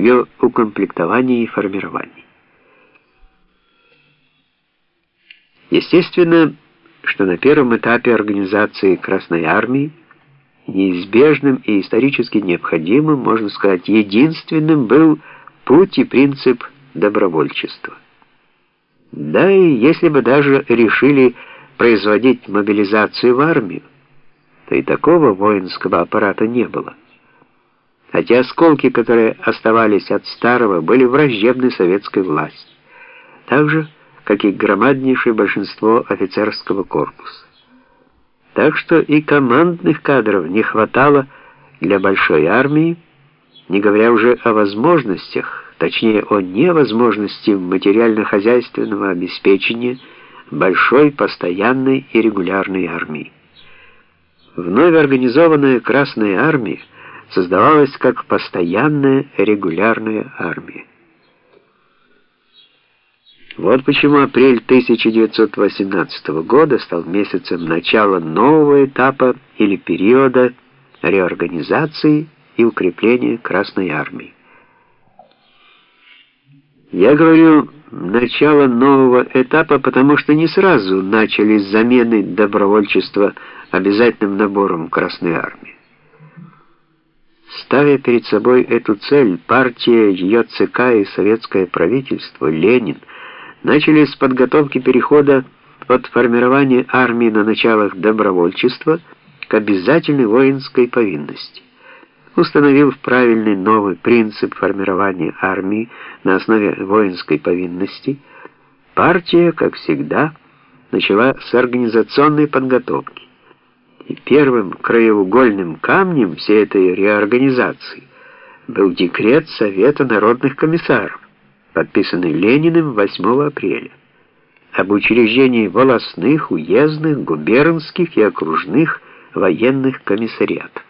в ее укомплектовании и формировании. Естественно, что на первом этапе организации Красной Армии неизбежным и исторически необходимым, можно сказать, единственным был путь и принцип добровольчества. Да и если бы даже решили производить мобилизацию в армию, то и такого воинского аппарата не было. Хотя осколки, которые оставались от старого, были враждебны советской власти, так же, как и громаднейшее большинство офицерского корпуса. Так что и командных кадров не хватало для большой армии, не говоря уже о возможностях, точнее о невозможности материально-хозяйственного обеспечения большой, постоянной и регулярной армии. Вновь организованная Красная армия создавалась как постоянная регулярная армия. Вот почему апрель 1918 года стал месяцем начала нового этапа или периода реорганизации и укрепления Красной армии. Я говорю начало нового этапа, потому что не сразу начались замены добровольчества обязательным набором Красной армии. Ставя перед собой эту цель, партия, ее ЦК и советское правительство, Ленин – начали с подготовки перехода от формирования армии на началах добровольчества к обязательной воинской повинности. Установив правильный новый принцип формирования армии на основе воинской повинности, партия, как всегда, начала с организационной подготовки. И первым краеугольным камнем всей этой реорганизации был декрет Совета народных комиссаров, подписанный Лениным 8 апреля, об учреждении волостных, уездных, губернских и окружных военных комиссариатов.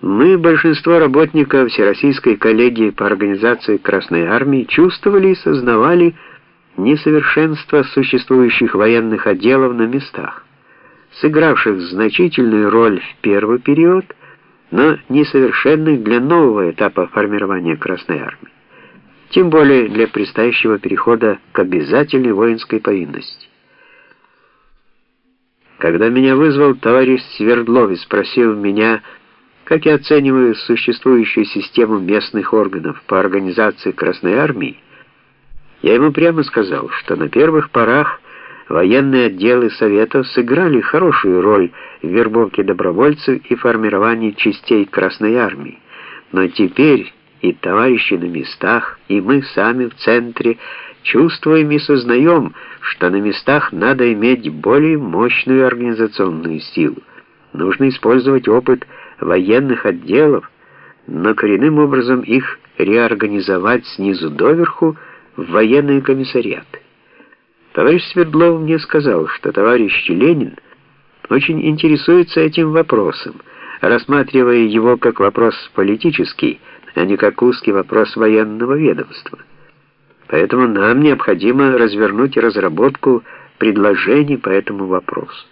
Мы, большинство работников Всероссийской коллегии по организации Красной Армии, чувствовали и сознавали несовершенство существующих военных отделов на местах, сыгравших значительную роль в первый период – но несовершенных для нового этапа формирования Красной Армии, тем более для предстоящего перехода к обязательной воинской повинности. Когда меня вызвал товарищ Свердлов и спросил меня, как я оцениваю существующую систему местных органов по организации Красной Армии, я ему прямо сказал, что на первых порах Военные отделы Советов сыграли хорошую роль в вербовке добровольцев и формировании частей Красной Армии. Но теперь и товарищи на местах, и мы сами в центре чувствуем и сознаем, что на местах надо иметь более мощную организационную силу. Нужно использовать опыт военных отделов, но коренным образом их реорганизовать снизу доверху в военные комиссариаты. Товарищ Свердлов мне сказал, что товарищ Ленин очень интересуется этим вопросом, рассматривая его как вопрос политический, а не как узкий вопрос военного ведомства. Поэтому нам необходимо развернуть разработку предложений по этому вопросу.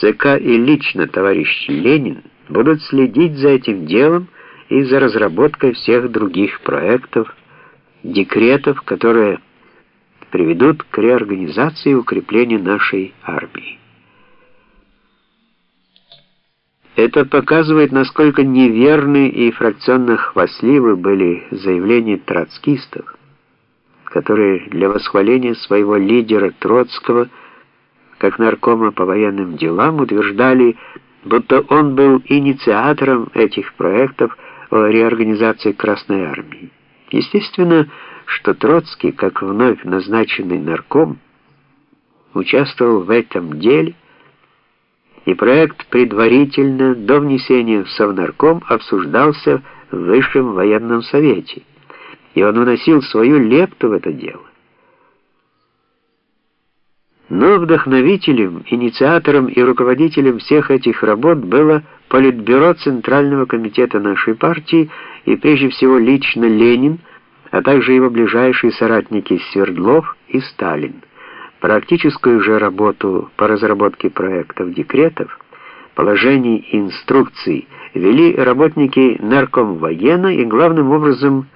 ЦК и лично товарищ Ленин будут следить за этим делом и за разработкой всех других проектов, декретов, которые приведут к реорганизации и укреплению нашей армии. Это показывает, насколько неверны и фракционно хвастливы были заявления троцкистов, которые для восхваления своего лидера Троцкого, как наркома по военным делам, утверждали, будто он был инициатором этих проектов о реорганизации Красной Армии. Естественно, что Троцкий, как вновь назначенный нарком, участвовал в этом деле, и проект предварительно до внесения в Совнарком обсуждался в Высшем военном совете, и он вносил свою лепту в это дело. Но вдохновителем, инициатором и руководителем всех этих работ было Политбюро Центрального комитета нашей партии и прежде всего лично Ленин, а также его ближайшие соратники Свердлов и Сталин. Практическую же работу по разработке проектов декретов положений и инструкций вели работники наркомвоена и главным образом